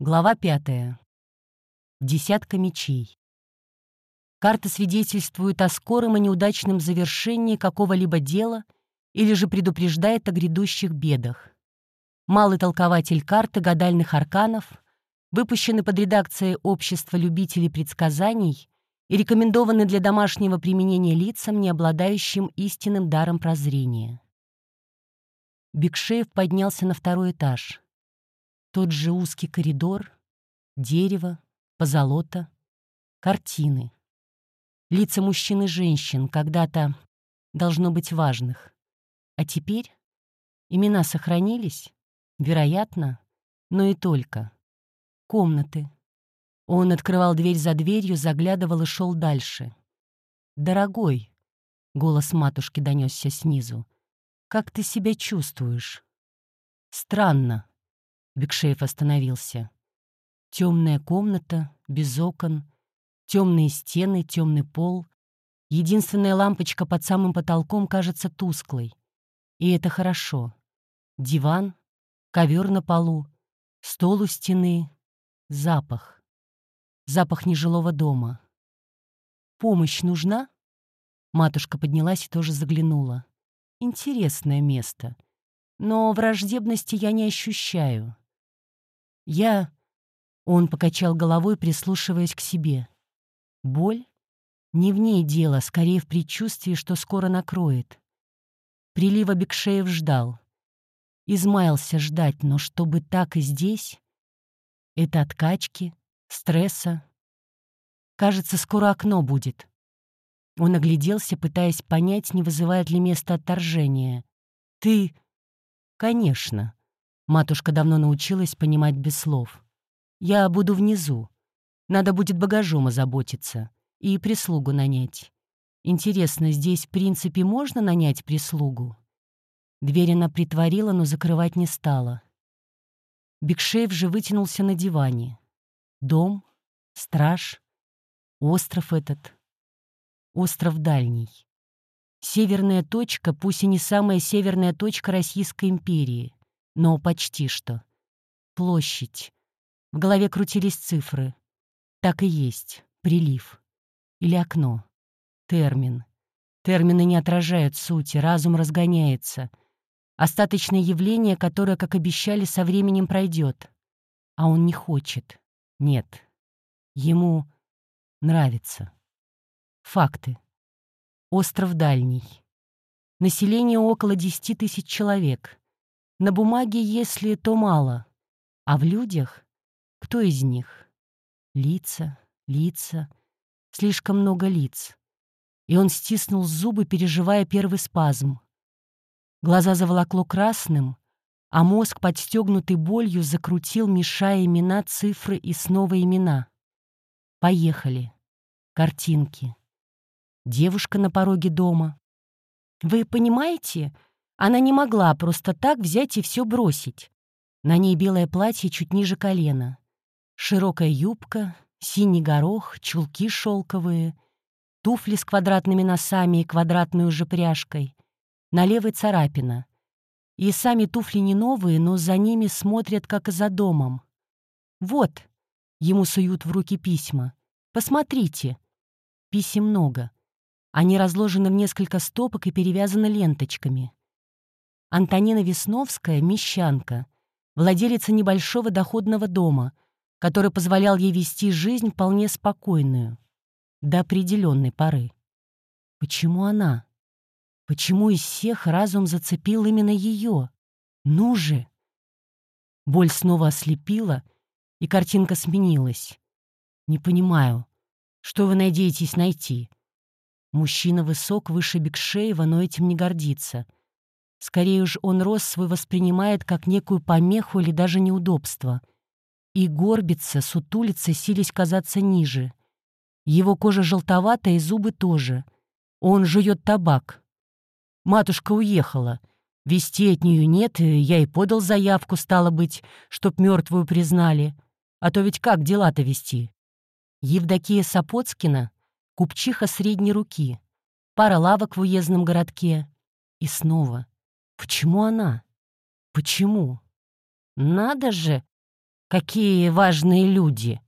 Глава пятая. Десятка мечей. Карта свидетельствует о скором и неудачном завершении какого-либо дела или же предупреждает о грядущих бедах. Малый толкователь карты гадальных арканов, выпущенный под редакцией Общества любителей предсказаний и рекомендованы для домашнего применения лицам, не обладающим истинным даром прозрения. Бекшеев поднялся на второй этаж. Тот же узкий коридор, дерево, позолота, картины. Лица мужчин и женщин, когда-то должно быть важных. А теперь имена сохранились, вероятно, но и только. Комнаты. Он открывал дверь за дверью, заглядывал и шел дальше. «Дорогой», — голос матушки донесся снизу, — «как ты себя чувствуешь?» «Странно», Бекшеев остановился. Темная комната, без окон, темные стены, темный пол. Единственная лампочка под самым потолком кажется тусклой. И это хорошо. Диван, ковер на полу, стол у стены, запах. Запах нежилого дома. «Помощь нужна?» Матушка поднялась и тоже заглянула. «Интересное место. Но враждебности я не ощущаю. Я...» Он покачал головой, прислушиваясь к себе. «Боль? Не в ней дело, скорее в предчувствии, что скоро накроет». Прилива Бекшеев ждал. Измаялся ждать, но чтобы так и здесь... Это откачки, стресса. Кажется, скоро окно будет. Он огляделся, пытаясь понять, не вызывает ли место отторжения. «Ты...» «Конечно», Матушка давно научилась понимать без слов. «Я буду внизу. Надо будет багажом озаботиться и прислугу нанять. Интересно, здесь, в принципе, можно нанять прислугу?» Дверь она притворила, но закрывать не стала. Бекшеев же вытянулся на диване. Дом, страж, остров этот. Остров дальний. Северная точка, пусть и не самая северная точка Российской империи но почти что. Площадь. В голове крутились цифры. Так и есть. Прилив. Или окно. Термин. Термины не отражают сути, разум разгоняется. Остаточное явление, которое, как обещали, со временем пройдет. А он не хочет. Нет. Ему нравится. Факты. Остров Дальний. Население около 10 тысяч человек. На бумаге, если то мало. А в людях? Кто из них? Лица, лица. Слишком много лиц. И он стиснул зубы, переживая первый спазм. Глаза заволокло красным, а мозг, подстегнутый болью, закрутил, мешая имена, цифры и снова имена. Поехали. Картинки. Девушка на пороге дома. «Вы понимаете?» Она не могла просто так взять и все бросить. На ней белое платье чуть ниже колена. Широкая юбка, синий горох, чулки шелковые, туфли с квадратными носами и квадратной уже пряжкой. На левой царапина. И сами туфли не новые, но за ними смотрят, как и за домом. «Вот», — ему суют в руки письма, — «посмотрите». Писем много. Они разложены в несколько стопок и перевязаны ленточками. Антонина Весновская — мещанка, владелица небольшого доходного дома, который позволял ей вести жизнь вполне спокойную, до определенной поры. Почему она? Почему из всех разум зацепил именно ее? Ну же! Боль снова ослепила, и картинка сменилась. Не понимаю, что вы надеетесь найти? Мужчина высок, выше Бекшеева, но этим не гордится — Скорее уж он рост свой воспринимает как некую помеху или даже неудобство. И горбится, сутулится, сились казаться ниже. Его кожа желтоватая и зубы тоже. Он жует табак. Матушка уехала. Вести от нее нет, я и подал заявку, стало быть, чтоб мертвую признали. А то ведь как дела-то вести? Евдокия Сапоцкина — купчиха средней руки. Пара лавок в уездном городке. И снова — Почему она? Почему? Надо же! Какие важные люди!»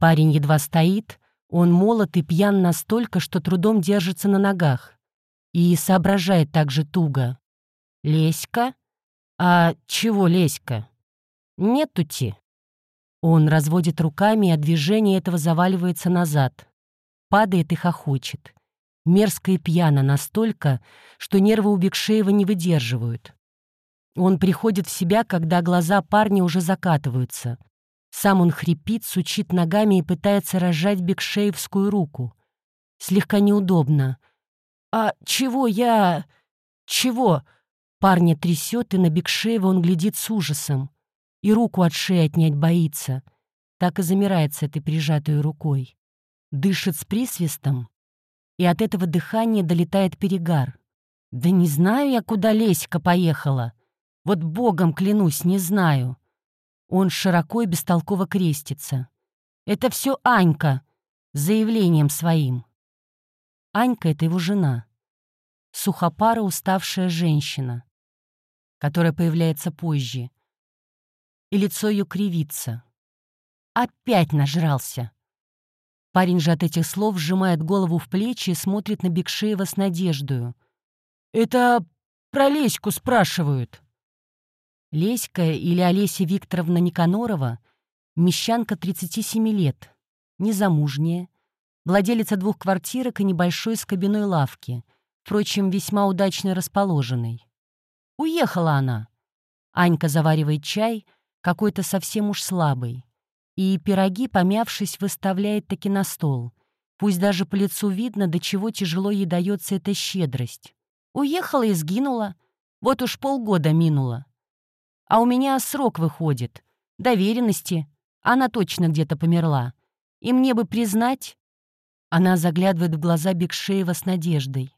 Парень едва стоит, он молод и пьян настолько, что трудом держится на ногах. И соображает так же туго. «Леська? А чего Леська? Нетути?» Он разводит руками, а движение этого заваливается назад. Падает и хохочет. Мерзко и пьяно настолько, что нервы у Бекшеева не выдерживают. Он приходит в себя, когда глаза парня уже закатываются. Сам он хрипит, сучит ногами и пытается разжать Бекшеевскую руку. Слегка неудобно. «А чего я... чего?» Парня трясет, и на Бекшеева он глядит с ужасом. И руку от шеи отнять боится. Так и замирает с этой прижатой рукой. Дышит с присвистом, и от этого дыхания долетает перегар. «Да не знаю я, куда Леська поехала. Вот богом клянусь, не знаю». Он широко и бестолково крестится. «Это все Анька!» с заявлением своим. Анька — это его жена. Сухопара уставшая женщина, которая появляется позже. И лицо ее кривится. Опять нажрался. Парень же от этих слов сжимает голову в плечи и смотрит на Бекшеева с надеждою. «Это про Леську спрашивают». Леська или Олеся Викторовна Никанорова — мещанка 37 лет, незамужняя, владелица двух квартирок и небольшой скобяной лавки, впрочем, весьма удачно расположенной. Уехала она. Анька заваривает чай, какой-то совсем уж слабый, и пироги, помявшись, выставляет таки на стол. Пусть даже по лицу видно, до чего тяжело ей дается эта щедрость. Уехала и сгинула. Вот уж полгода минуло. А у меня срок выходит. Доверенности. Она точно где-то померла. И мне бы признать... Она заглядывает в глаза Бекшеева с надеждой.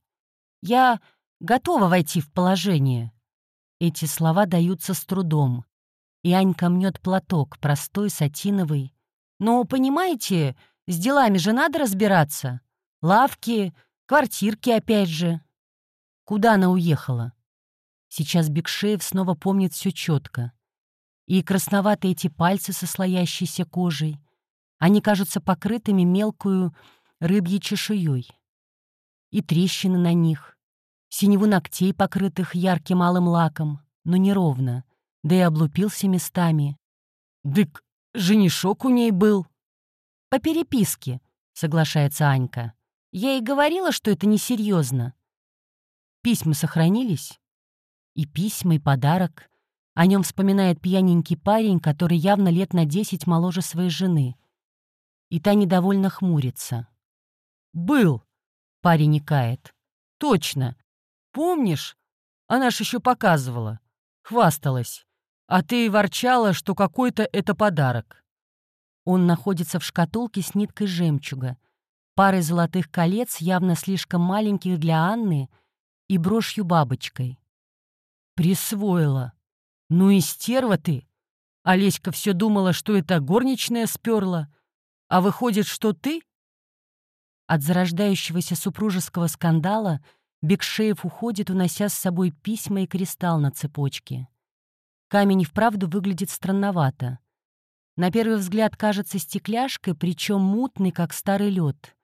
«Я готова войти в положение». Эти слова даются с трудом. И Анька мнет платок, простой, сатиновый. «Но, понимаете, с делами же надо разбираться. Лавки, квартирки опять же». Куда она уехала? Сейчас Бекшеев снова помнит все четко. И красноватые эти пальцы со слоящейся кожей. Они кажутся покрытыми мелкую рыбьей чешуей. И трещины на них. Синеву ногтей, покрытых ярким алым лаком, но неровно, да и облупился местами. «Дык, женишок у ней был». «По переписке», — соглашается Анька. «Я и говорила, что это несерьезно». «Письма сохранились?» И письма, и подарок. О нем вспоминает пьяненький парень, который явно лет на десять моложе своей жены. И та недовольно хмурится. «Был!» — парень икает. «Точно! Помнишь? Она ж еще показывала. Хвасталась. А ты ворчала, что какой-то это подарок». Он находится в шкатулке с ниткой жемчуга, парой золотых колец, явно слишком маленьких для Анны, и брошью бабочкой. Присвоила. Ну и стерва ты. Олеська все думала, что это горничная сперла. А выходит, что ты? От зарождающегося супружеского скандала Бекшеев уходит, унося с собой письма и кристалл на цепочке. Камень и вправду выглядит странновато. На первый взгляд кажется стекляшкой, причем мутный, как старый лед.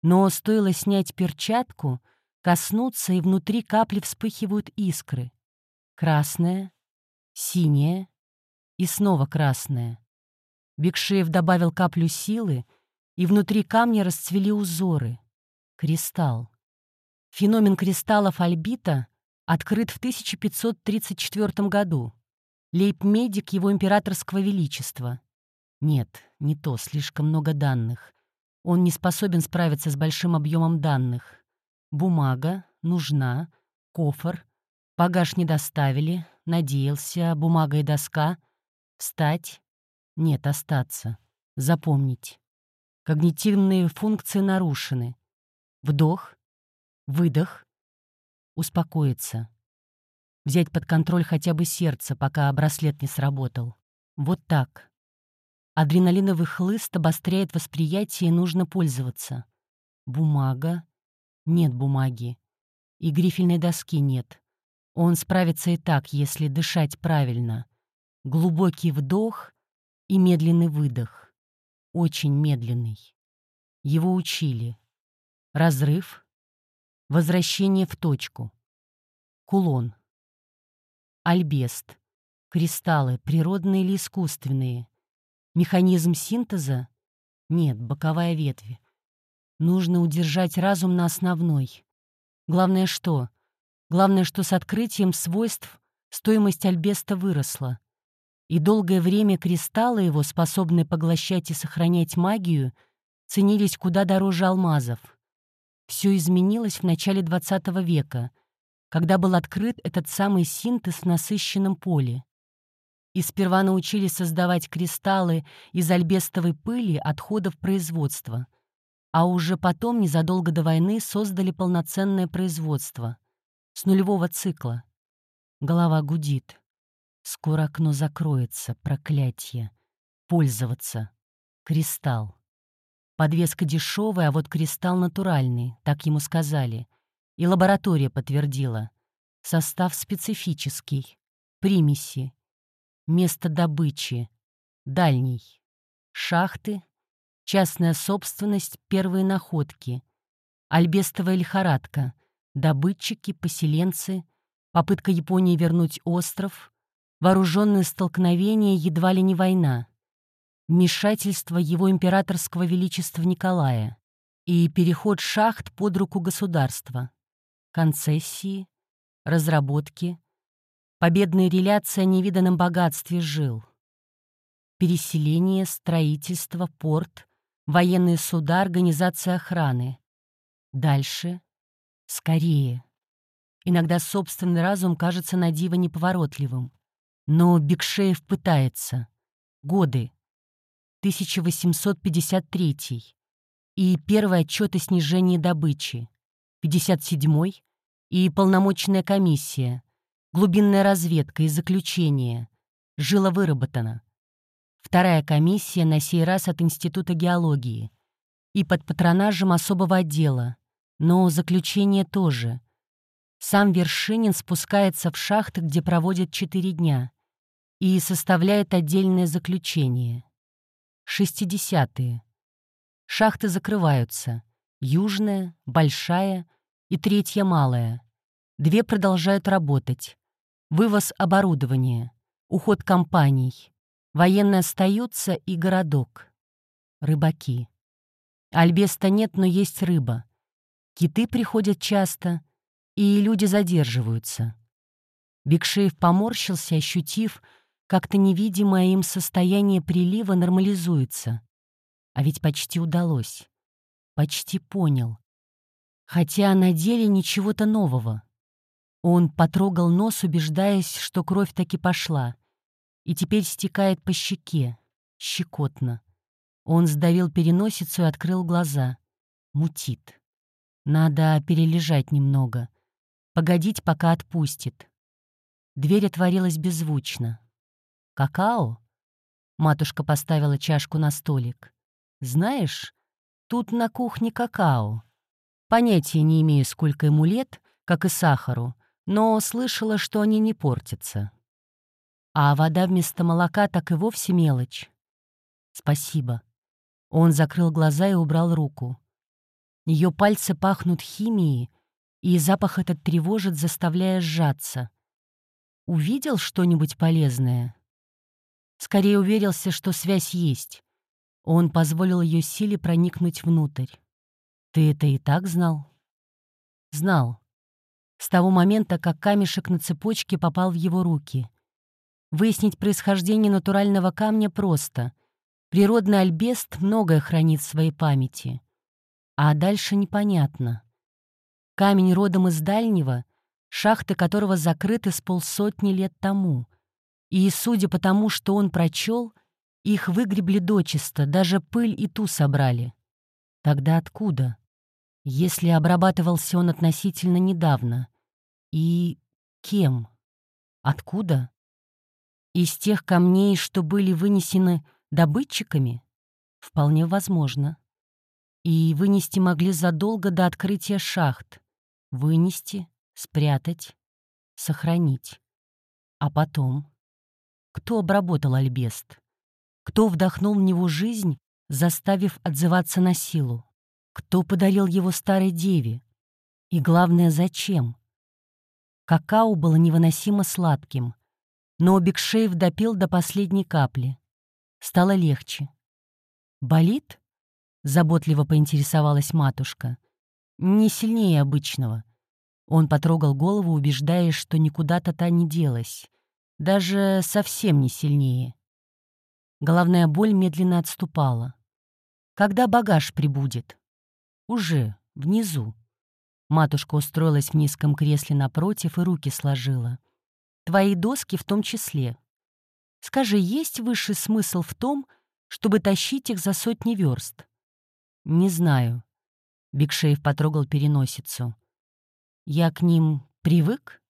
Но стоило снять перчатку, коснуться, и внутри капли вспыхивают искры. Красное, синее и снова красное. Бекшеев добавил каплю силы, и внутри камня расцвели узоры. Кристалл. Феномен кристаллов альбита открыт в 1534 году. Лейб-медик его императорского величества. Нет, не то, слишком много данных. Он не способен справиться с большим объемом данных. Бумага нужна, кофр, Багаж не доставили, надеялся, бумага и доска. Встать? Нет, остаться. Запомнить. Когнитивные функции нарушены. Вдох, выдох, успокоиться. Взять под контроль хотя бы сердце, пока браслет не сработал. Вот так. Адреналиновый хлыст обостряет восприятие, и нужно пользоваться. Бумага. Нет бумаги. И грифельной доски нет. Он справится и так, если дышать правильно. Глубокий вдох, и медленный выдох. Очень медленный. Его учили. Разрыв. Возвращение в точку. Кулон. Альбест. Кристаллы, природные или искусственные. Механизм синтеза? Нет, боковая ветвь. Нужно удержать разум на основной. Главное что? Главное, что с открытием свойств стоимость альбеста выросла. И долгое время кристаллы его, способные поглощать и сохранять магию, ценились куда дороже алмазов. Все изменилось в начале XX века, когда был открыт этот самый синтез в насыщенном поле. И сперва научились создавать кристаллы из альбестовой пыли отходов производства, а уже потом, незадолго до войны, создали полноценное производство с нулевого цикла. Голова гудит. Скоро окно закроется, проклятие. Пользоваться. Кристалл. Подвеска дешевая, а вот кристалл натуральный, так ему сказали. И лаборатория подтвердила. Состав специфический. Примеси. Место добычи. Дальний. Шахты. Частная собственность, первые находки. Альбестовая лихорадка. Добытчики, поселенцы. Попытка Японии вернуть остров. Вооруженные столкновения едва ли не война. Вмешательство его императорского величества Николая и переход шахт под руку государства. Концессии, разработки, победная реляция о невиданном богатстве жил. Переселение, строительство, порт, военные суда, организация охраны. Дальше. Скорее. Иногда собственный разум кажется на диво неповоротливым. Но Бекшеев пытается. Годы. 1853 и первый отчет о снижении добычи. 57 и полномочная комиссия. Глубинная разведка и заключение. Жило выработано. Вторая комиссия на сей раз от Института геологии. И под патронажем особого отдела. Но заключение тоже. Сам Вершинин спускается в шахты, где проводит четыре дня и составляет отдельное заключение. 60-е. Шахты закрываются. Южная, Большая и Третья Малая. Две продолжают работать. Вывоз оборудования, уход компаний. Военные остаются и городок. Рыбаки. Альбеста нет, но есть рыба. Киты приходят часто, и люди задерживаются. Бекшеев поморщился, ощутив, как-то невидимое им состояние прилива нормализуется. А ведь почти удалось. Почти понял. Хотя на деле ничего-то нового. Он потрогал нос, убеждаясь, что кровь таки пошла. И теперь стекает по щеке. Щекотно. Он сдавил переносицу и открыл глаза. Мутит. Надо перележать немного. Погодить, пока отпустит. Дверь отворилась беззвучно. «Какао?» Матушка поставила чашку на столик. «Знаешь, тут на кухне какао. Понятия не имею, сколько ему лет, как и сахару, но слышала, что они не портятся. А вода вместо молока так и вовсе мелочь. Спасибо». Он закрыл глаза и убрал руку. Ее пальцы пахнут химией, и запах этот тревожит, заставляя сжаться. Увидел что-нибудь полезное? Скорее уверился, что связь есть. Он позволил ее силе проникнуть внутрь. Ты это и так знал? Знал. С того момента, как камешек на цепочке попал в его руки. Выяснить происхождение натурального камня просто. Природный альбест многое хранит в своей памяти. А дальше непонятно. Камень родом из дальнего, шахты которого закрыты с полсотни лет тому — и, судя по тому, что он прочел, их выгребли дочисто, даже пыль и ту собрали. Тогда откуда? Если обрабатывался он относительно недавно. И кем? Откуда? Из тех камней, что были вынесены добытчиками? Вполне возможно. И вынести могли задолго до открытия шахт. Вынести, спрятать, сохранить. А потом? Кто обработал альбест? Кто вдохнул в него жизнь, заставив отзываться на силу? Кто подарил его старой деве? И главное, зачем? Какао было невыносимо сладким, но Бигшеев допил до последней капли. Стало легче. «Болит?» — заботливо поинтересовалась матушка. «Не сильнее обычного». Он потрогал голову, убеждаясь, что никуда-то та не делась. Даже совсем не сильнее. Головная боль медленно отступала. «Когда багаж прибудет?» «Уже, внизу». Матушка устроилась в низком кресле напротив и руки сложила. «Твои доски в том числе. Скажи, есть высший смысл в том, чтобы тащить их за сотни верст?» «Не знаю». Бигшеев потрогал переносицу. «Я к ним привык?»